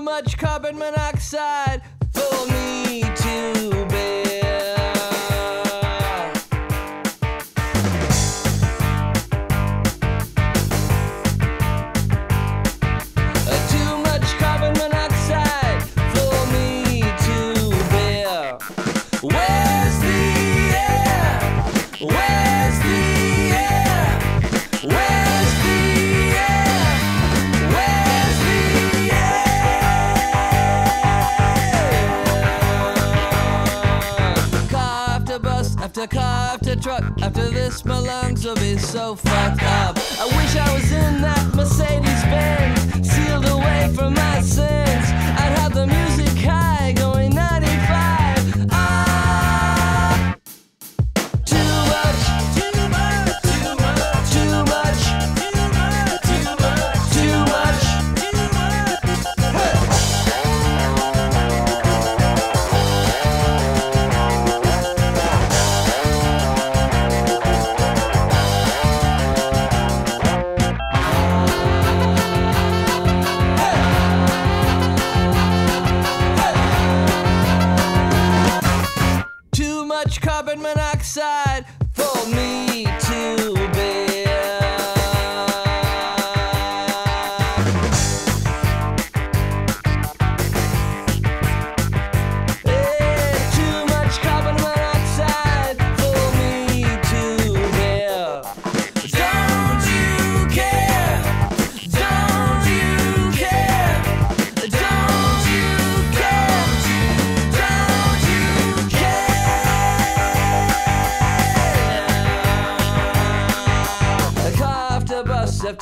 Too much carbon monoxide for me to after car after truck, after this my lungs will be so fucked up. I wish I was in that Mercedes Benz, sealed away from my sins. I'd have the music high,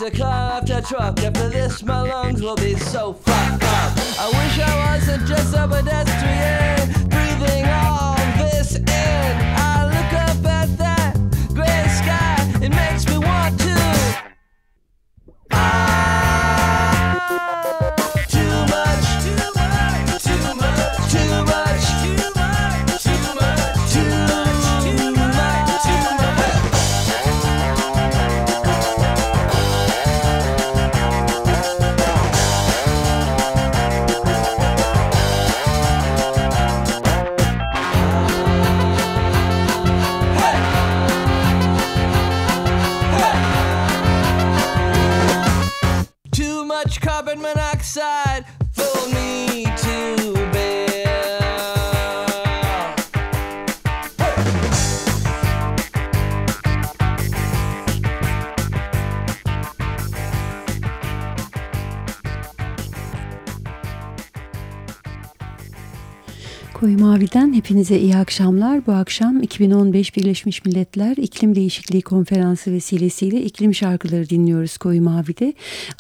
after car after truck, after this my lungs will be so fucked up. I wish I wasn't just a pedestrian, hepinize iyi akşamlar. Bu akşam 2015 Birleşmiş Milletler İklim Değişikliği Konferansı vesilesiyle iklim şarkıları dinliyoruz Koyu Mavi'de.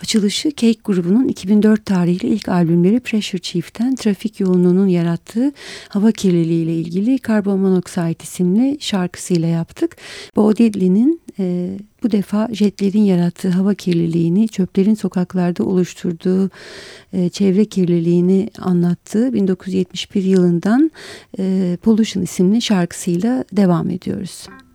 Açılışı Cake grubunun 2004 tarihli ilk albümleri Pressure Chief'ten trafik yoğunluğunun yarattığı hava kirliliği ile ilgili Carbon Monoxide isimli şarkısıyla yaptık. Bo Diddley'nin e, bu defa jetlerin yarattığı hava kirliliğini, çöplerin sokaklarda oluşturduğu e, çevre kirliliğini anlattığı 1971 yılından e, Pollution isimli şarkısıyla devam ediyoruz. Pollution.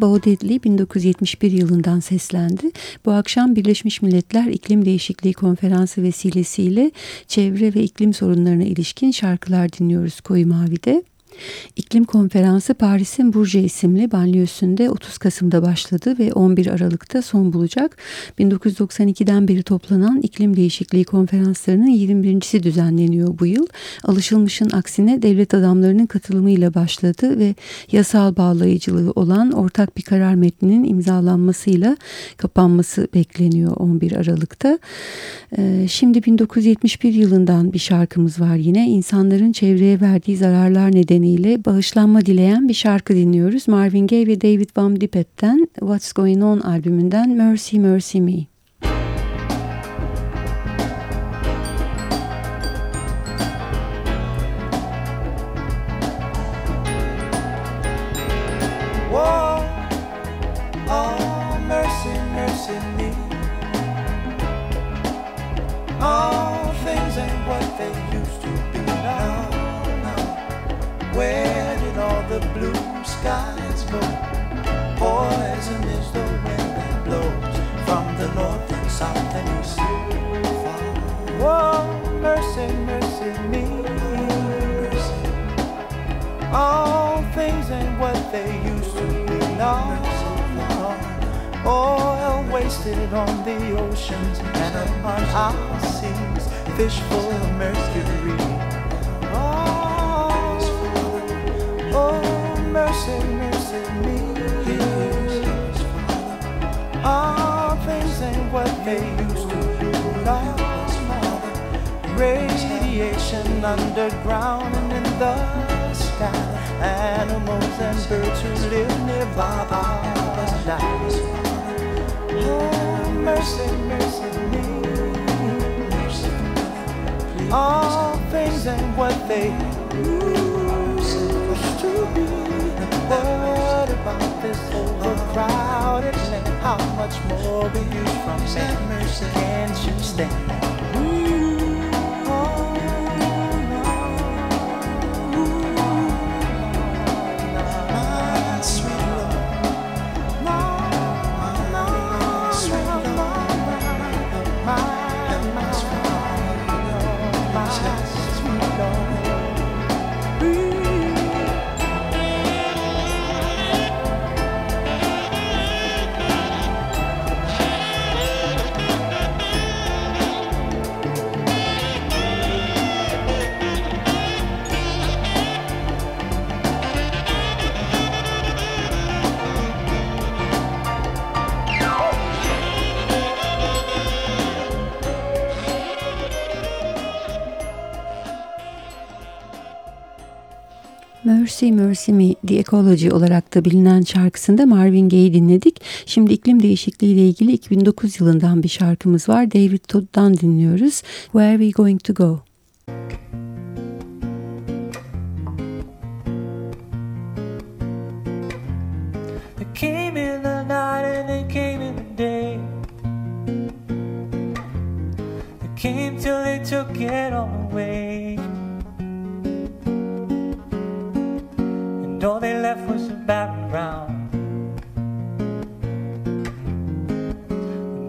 Bo Diddley 1971 yılından seslendi. Bu akşam Birleşmiş Milletler İklim Değişikliği Konferansı vesilesiyle çevre ve iklim sorunlarına ilişkin şarkılar dinliyoruz Koyu Mavi'de. İklim Konferansı Paris'in Bourget isimli banliyösünde 30 Kasım'da başladı ve 11 Aralık'ta son bulacak. 1992'den beri toplanan iklim değişikliği konferanslarının 21.si düzenleniyor bu yıl. Alışılmışın aksine devlet adamlarının katılımıyla başladı ve yasal bağlayıcılığı olan ortak bir karar metninin imzalanmasıyla kapanması bekleniyor 11 Aralık'ta. Ee, Şimdi 1971 yılından bir şarkımız var yine. İnsanların çevreye verdiği zararlar nedeniyle bağışlanma dileyen bir şarkı dinliyoruz. Marvin Gaye ve David Van Diepen'ten What's Going On albümünden Mercy Mercy Me. Mercy Mercy Me The Ecology olarak da bilinen şarkısında Marvin Gaye'i dinledik. Şimdi iklim değişikliği ile ilgili 2009 yılından bir şarkımız var. David Todd'dan dinliyoruz. Where Are We Going To Go? Came till they took it all away. All they left was a barren ground.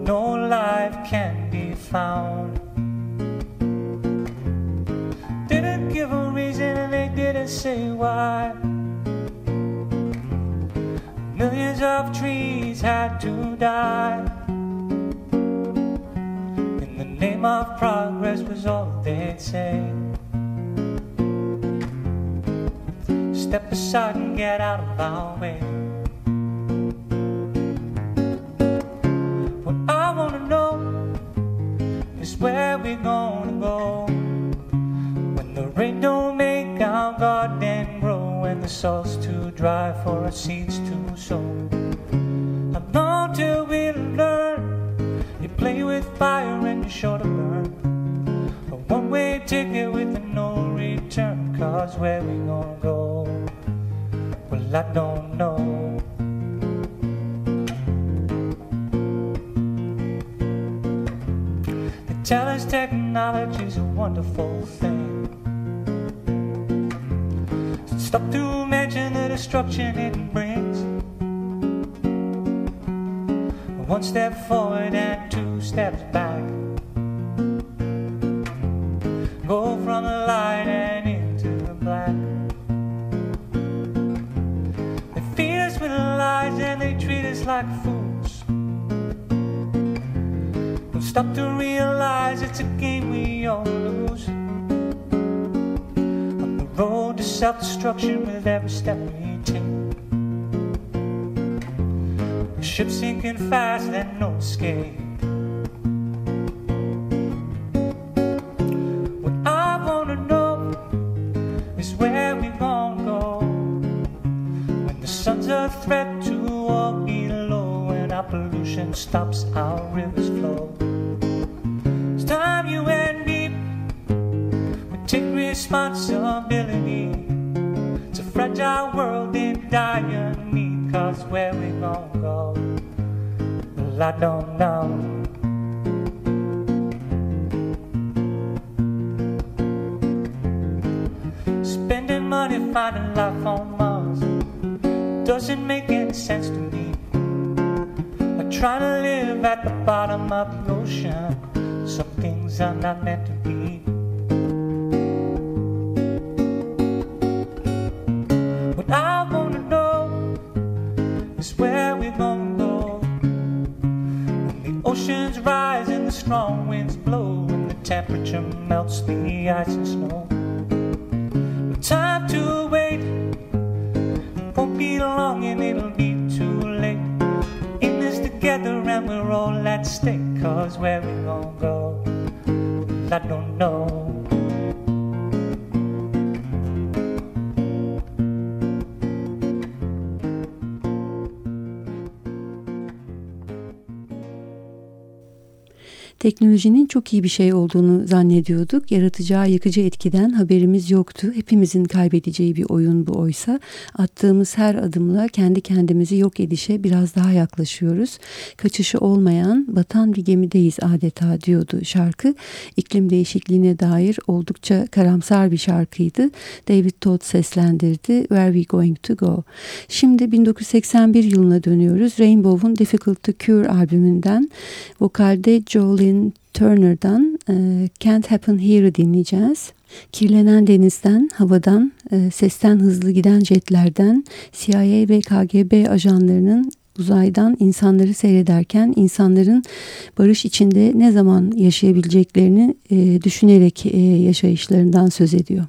No life can be found. Didn't give a reason and they didn't say why. Millions of trees had to die. In the name of progress was all they'd say. Step aside and get out of our way. What I wanna know is where we're gonna go when the rain don't make our garden grow and the soil's too dry for our seeds to sow. How long till we learn? You play with fire and you're sure to burn. One-way ticket with a no return. Cause where we gonna go? I don't know. They tell us technology's a wonderful thing. Stop to imagine the destruction it brings. One step forward and two steps back. Stop to realize it's a game we all lose. On the road to self destruction with every step we take. The ship sinking fast and no escape. What I wanna know is where we gonna go when the sun's a threat to all below and our pollution stops responsibility. It's a fragile world in dire need. Cause where we gonna go? Well, I don't know. Spending money finding life on Mars doesn't make any sense to me. I try to live at the bottom of the ocean. Some things are not meant to temperature melts the ice and snow. No time to wait. Won't be long and it'll be too late. In this together and we're all at stake. Cause where we gonna go? I don't know. Teknolojinin çok iyi bir şey olduğunu zannediyorduk. Yaratacağı yıkıcı etkiden haberimiz yoktu. Hepimizin kaybedeceği bir oyun bu oysa. Attığımız her adımla kendi kendimizi yok edişe biraz daha yaklaşıyoruz. Kaçışı olmayan batan bir gemideyiz adeta diyordu şarkı. İklim değişikliğine dair oldukça karamsar bir şarkıydı. David Todd seslendirdi. Where We Going To Go. Şimdi 1981 yılına dönüyoruz. Rainbow'un Difficult To Cure albümünden vokalde Jolene Turner'dan e, Can't Happen Here'ı dinleyeceğiz. Kirlenen denizden, havadan, e, sesten hızlı giden jetlerden, CIA ve KGB ajanlarının uzaydan insanları seyrederken insanların barış içinde ne zaman yaşayabileceklerini e, düşünerek e, yaşayışlarından söz ediyor.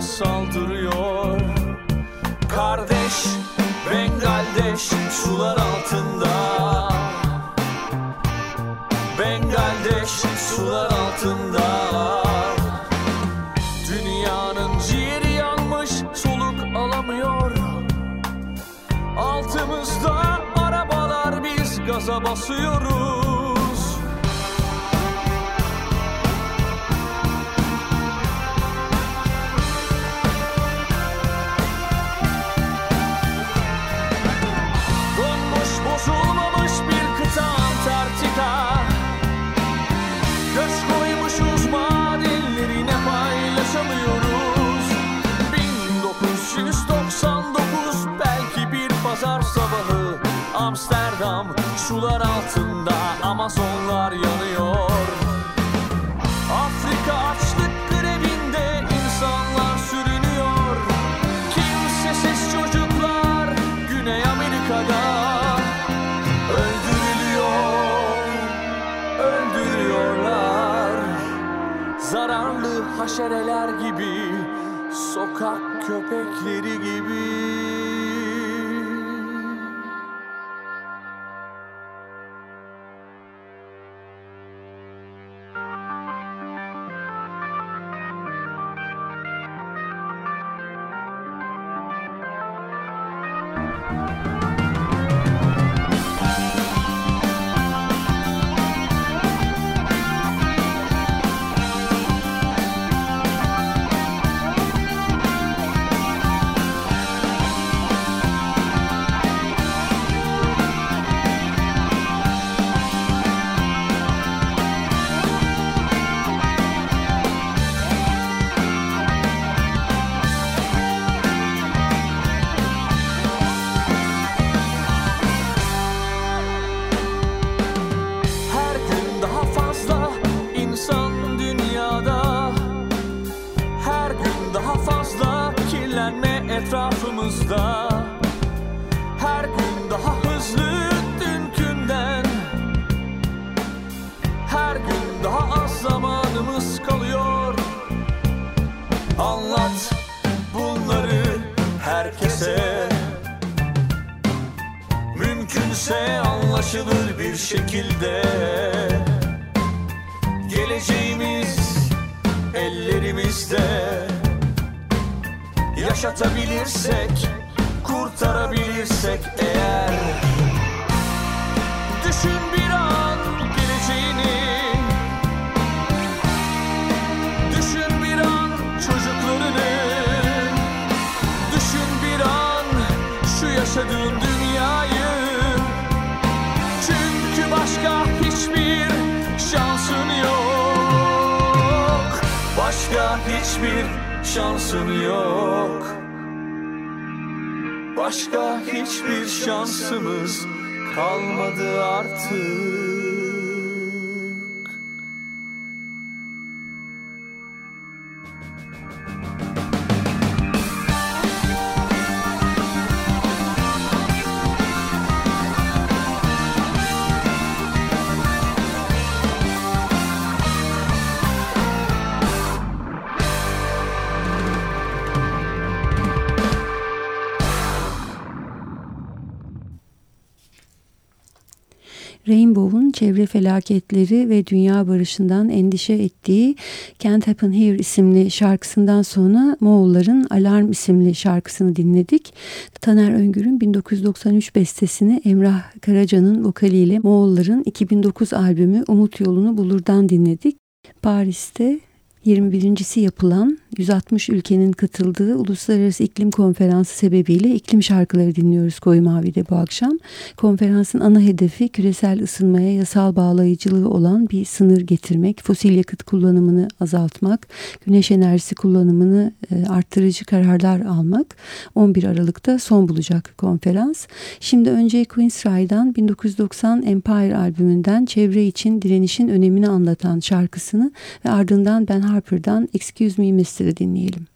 Saldırıyor haşereler gibi Sokak köpekleri gibi Yaşatabilirsek, kurtarabilirsek eğer Düşün bir an geleceğini. Düşün bir an çocuklarını. Düşün bir an şu yaşadığın dünyayı. Çünkü başka hiçbir şansın yok. Başka hiçbir şansın yok. Başka hiçbir şansımız kalmadı artık çevre felaketleri ve dünya barışından endişe ettiği Can't Happen Here isimli şarkısından sonra Moğolların Alarm isimli şarkısını dinledik. Taner Öngür'ün 1993 bestesini Emrah Karaca'nın vokaliyle Moğolların 2009 albümü Umut Yolunu Bulur'dan dinledik. Paris'te 21.si yapılan 160 ülkenin katıldığı Uluslararası İklim Konferansı sebebiyle iklim şarkıları dinliyoruz Koyu Mavi'de bu akşam. Konferansın ana hedefi küresel ısınmaya yasal bağlayıcılığı olan bir sınır getirmek, fosil yakıt kullanımını azaltmak, güneş enerjisi kullanımını e, arttırıcı kararlar almak. 11 Aralık'ta son bulacak konferans. Şimdi önce Queen's Rye'dan 1990 Empire albümünden çevre için direnişin önemini anlatan şarkısını ve ardından Ben Harper'dan Excuse Me Mister'ı dinleyelim.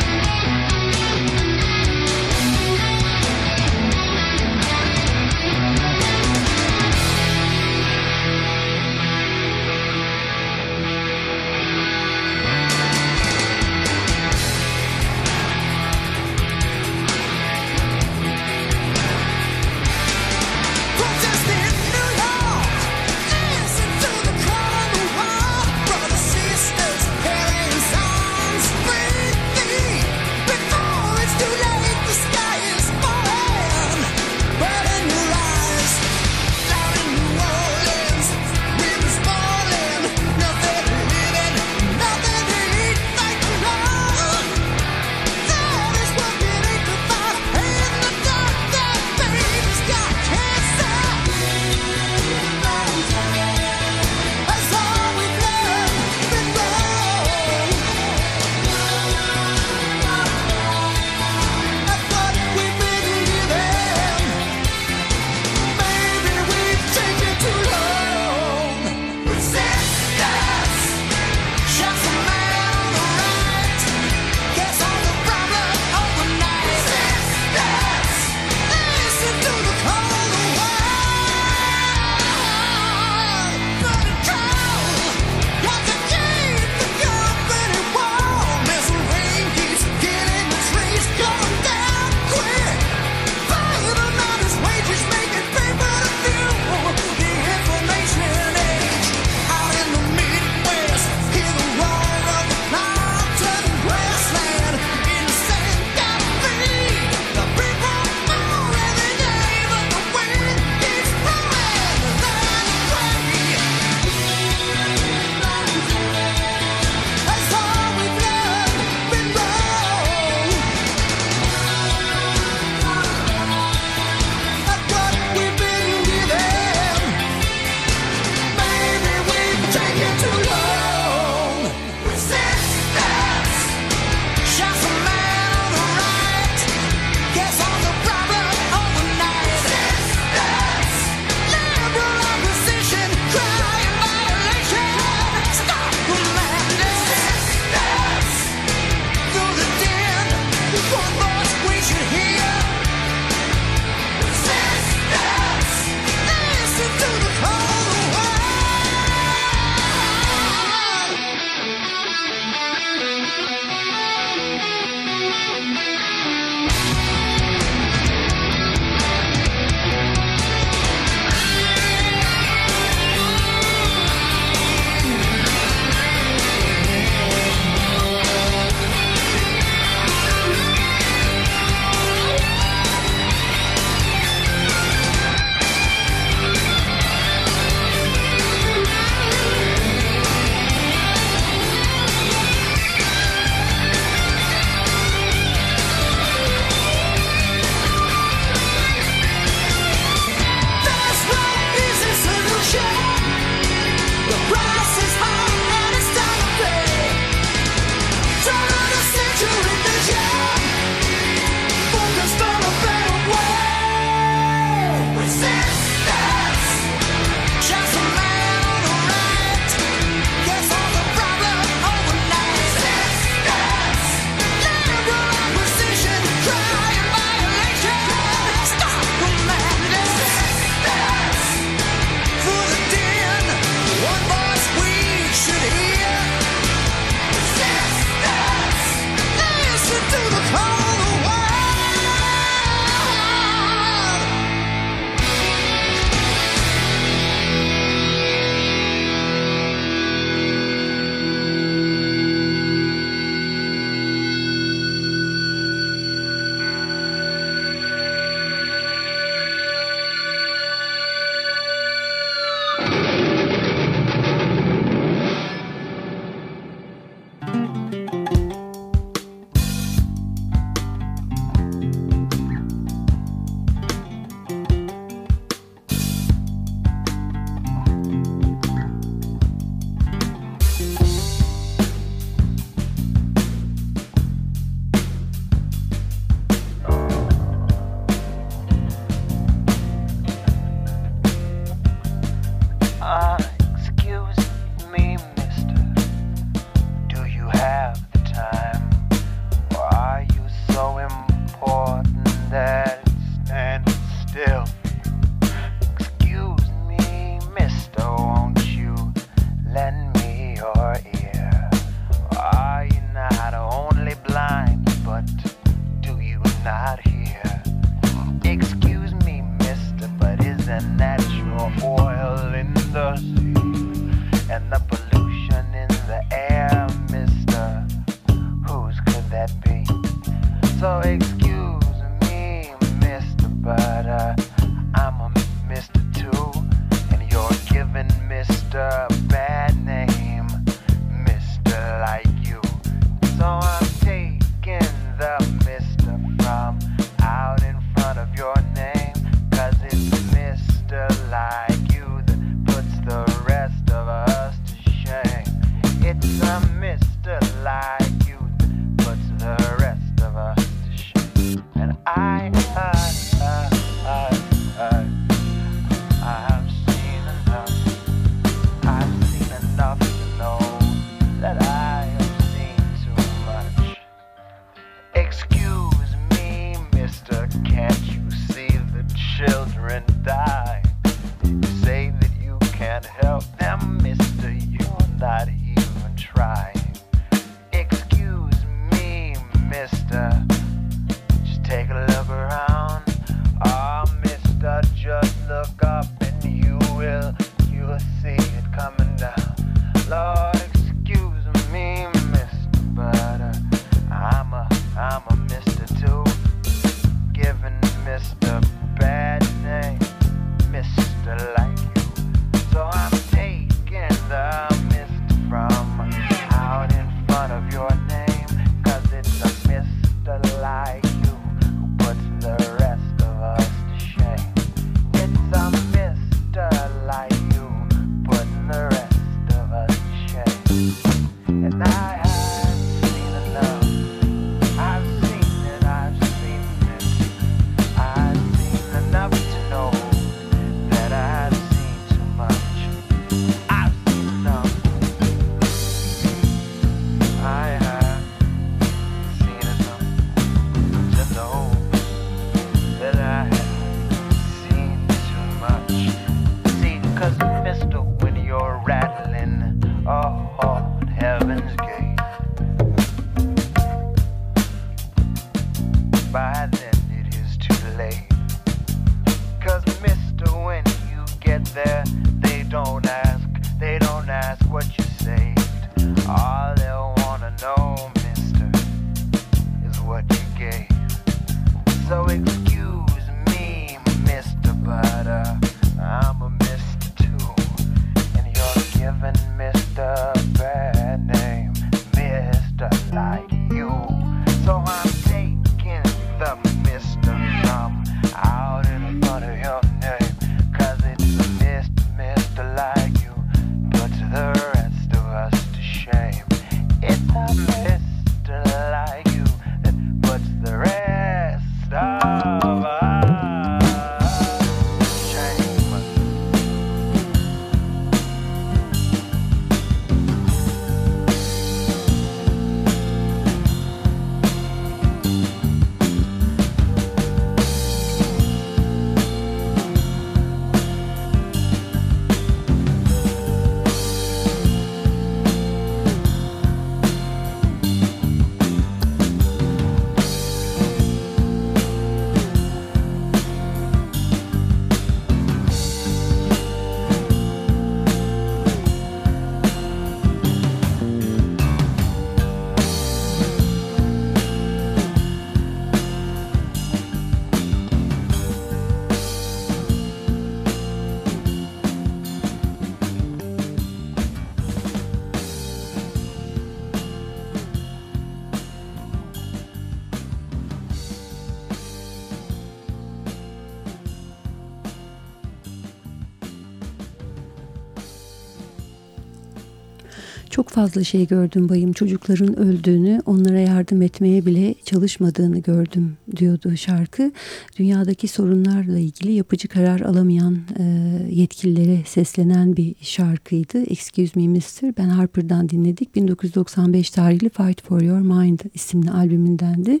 fazla şey gördüm bayım çocukların öldüğünü onlara yardım etmeye bile çalışmadığını gördüm diyordu şarkı. Dünyadaki sorunlarla ilgili yapıcı karar alamayan e, yetkililere seslenen bir şarkıydı. Excuse Me Mister Ben Harper'dan dinledik. 1995 tarihli Fight For Your Mind isimli albümündendi.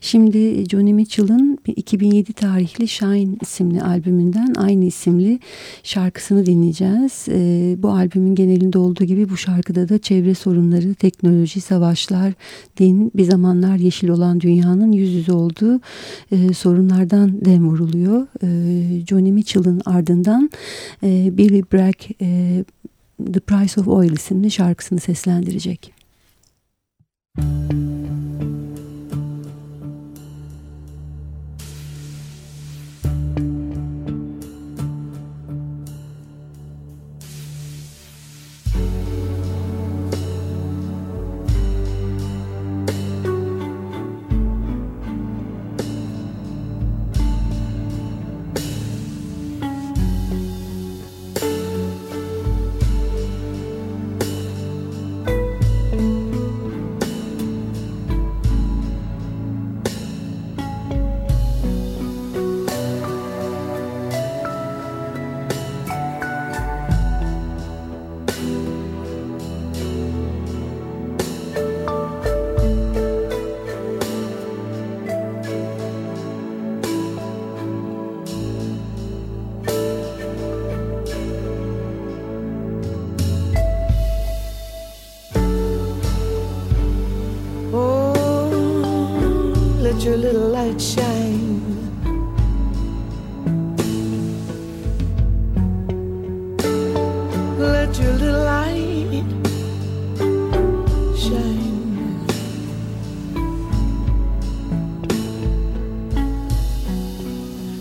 Şimdi Johnny Mitchell'ın 2007 tarihli Shine isimli albümünden aynı isimli şarkısını dinleyeceğiz. E, bu albümün genelinde olduğu gibi bu şarkıda da çevre sorunları, teknoloji, savaşlar, din, bir zamanlar yeşil olan dünyanın yüz yüze olduğu e, sorunlardan dem vuruluyor. E, Johnny Mitchell'ın ardından e, Billy Bragg e, The Price of Oil isimli şarkısını seslendirecek. Müzik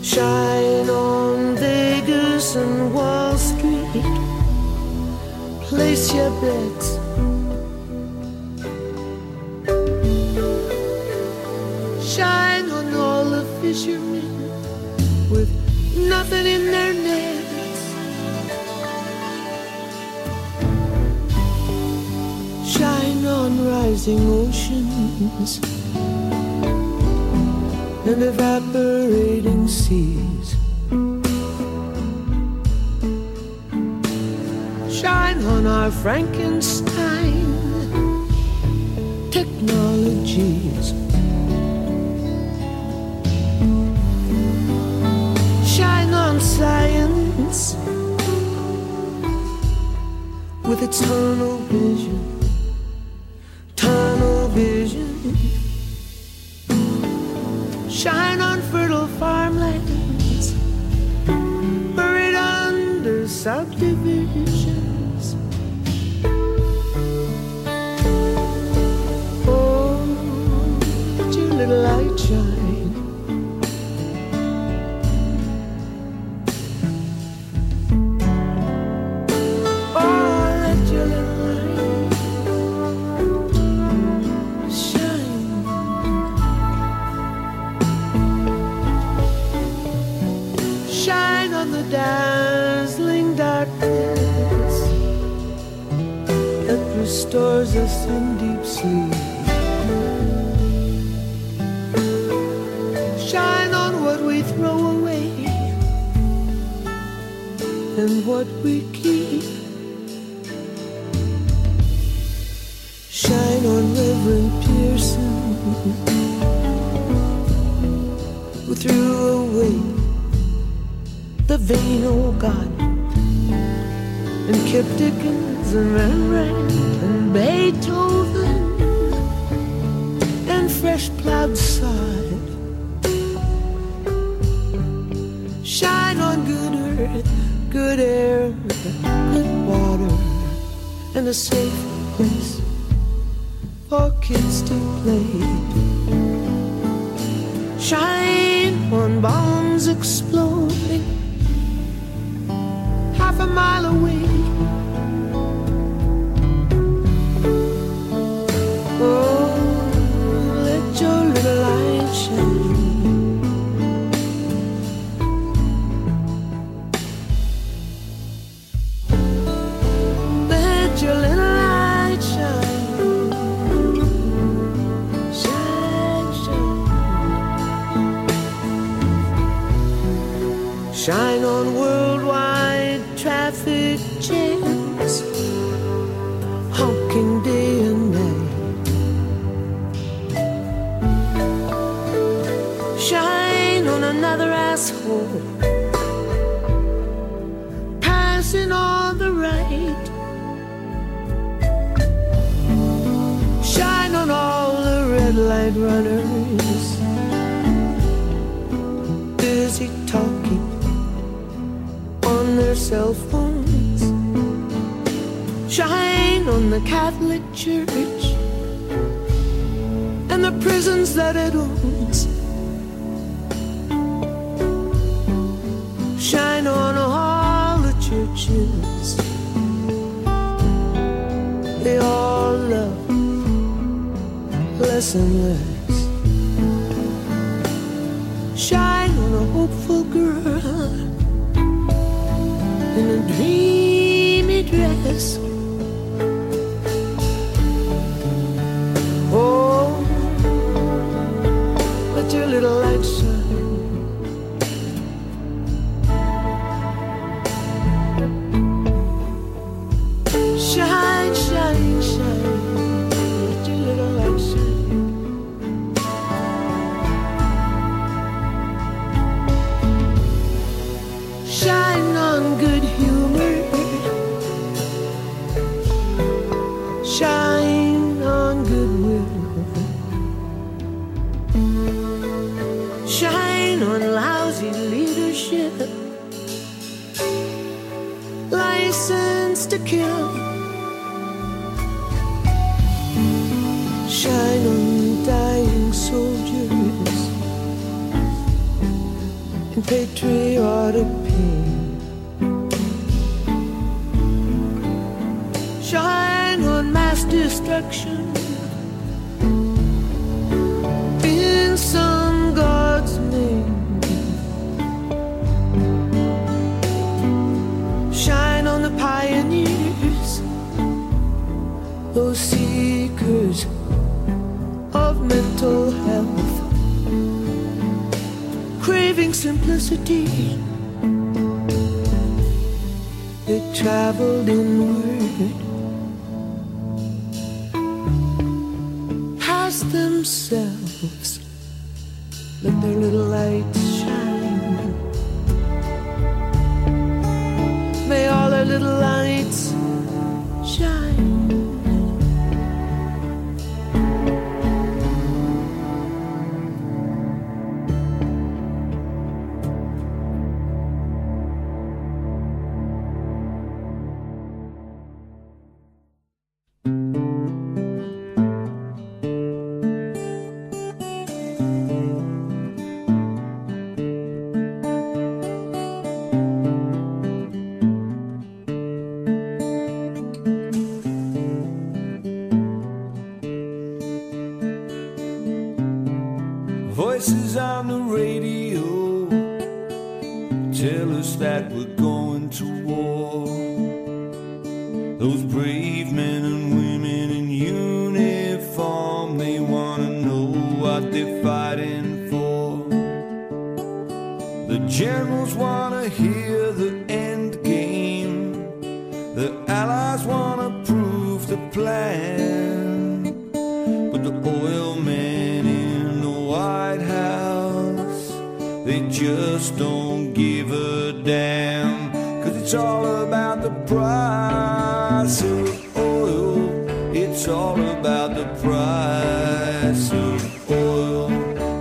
Shine on Vegas and Wall Street. Place your bets Shine on all the fishermen with nothing in their nets. Shine on rising oceans and evaporating seas. Shine on our Frankenstein technologies. Shine on science with tunnel vision, under what we throw away and what we keep. Shine on Reverend Pearson who threw away the vain old God and kept Dickens and Rembrandt Beethoven and fresh plowed sod. Shine on good earth, good air, good water, and a safe place for kids to play. Shine on bombs exploding half a mile away all worldwide traffic jams, honking day and night. Shine on another asshole, passing on the right. Shine on all the red light runners, busy talking cell phones. Shine on the Catholic Church and the prisons that it owns. Shine on all the churches. They all love less and less. Shine on a hopeful girl in a dreamy patriotic pain. Shine on mass destruction in some God's name. Shine on the pioneers, those seekers of mental health simplicity. They traveled inward, past themselves, damn. Cause it's all about the price of oil. It's all about the price of oil.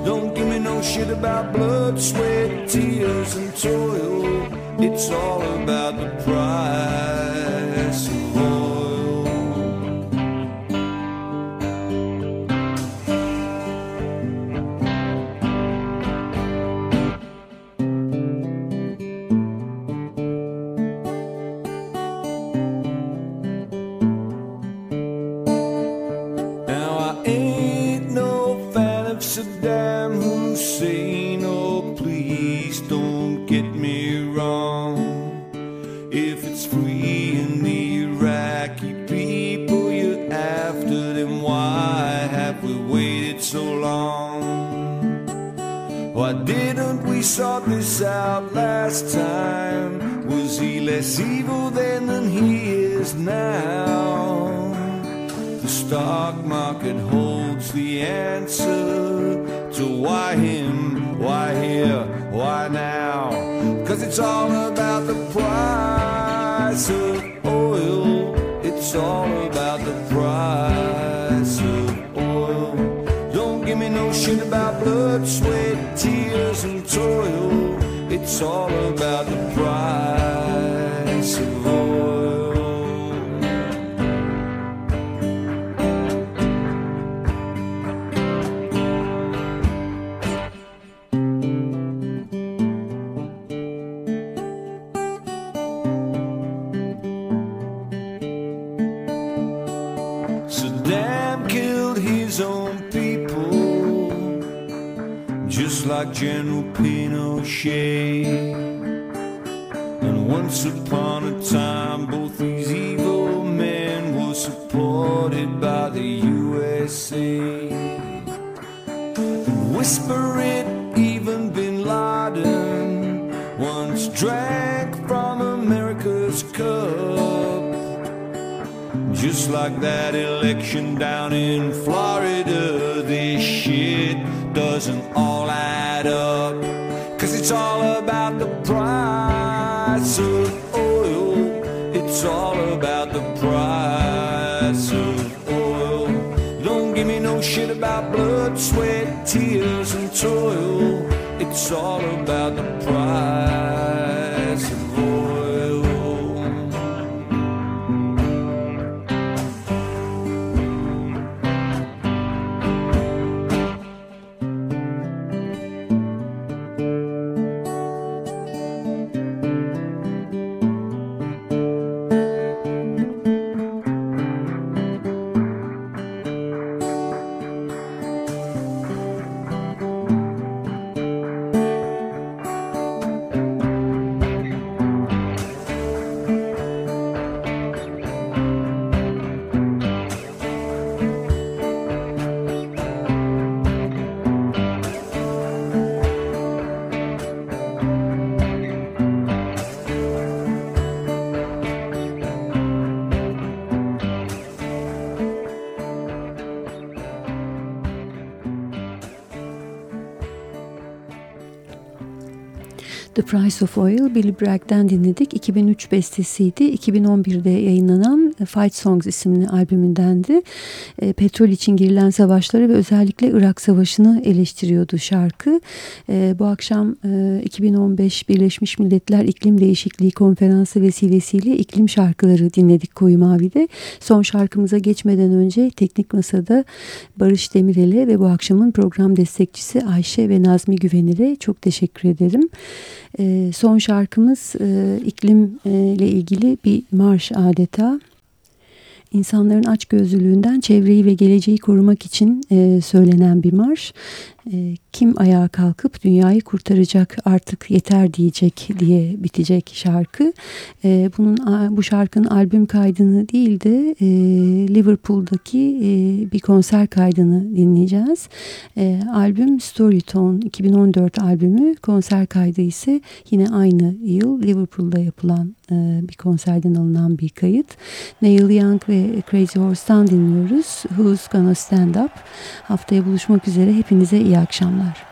Don't give me no shit about blood, sweat, tears, and toil. It's all about the price last time? Was he less evil then than he is now? The stock market holds the answer to why him, why here, why now. Cause it's all about the price of oil. It's all about the price of oil. Don't give me no shit about blood, toil. It's all about the price just like General Pinochet. And once upon a time, both these evil men were supported by the USA. And whisper it, even Bin Laden once drank from America's cup. Just like that election down in Florida, this shit doesn't all add up. Cause it's all about the price of oil. It's all about the price of oil. Don't give me no shit about blood, sweat, tears, and toil. It's all about the price The Price of Oil Billy Bragg'den dinledik. 2003 bestesiydi. 2011'de yayınlanan Fight Songs isimli albümündendi. E, petrol için girilen savaşları ve özellikle Irak Savaşı'nı eleştiriyordu şarkı. E, bu akşam e, 2015 Birleşmiş Milletler İklim Değişikliği Konferansı vesilesiyle iklim şarkıları dinledik Koyu Mavi'de. Son şarkımıza geçmeden önce Teknik Masa'da Barış Demirel'e ve bu akşamın program destekçisi Ayşe ve Nazmi Güvenir'e çok teşekkür ederim. E, son şarkımız e, iklim e, ile ilgili bir marş adeta. İnsanların açgözlülüğünden çevreyi ve geleceği korumak için e, söylenen bir marş. E, kim ayağa kalkıp dünyayı kurtaracak artık yeter diyecek diye bitecek şarkı. E, bunun bu şarkının albüm kaydını değil de e, Liverpool'daki e, bir konser kaydını dinleyeceğiz. E, albüm Storytone 2014 albümü konser kaydı ise yine aynı yıl Liverpool'da yapılan e, bir konserden alınan bir kayıt. Neil Young ve Crazy Horse'tan dinliyoruz. Who's Gonna Stand Up? Haftaya buluşmak üzere. Hepinize iyi akşamlar.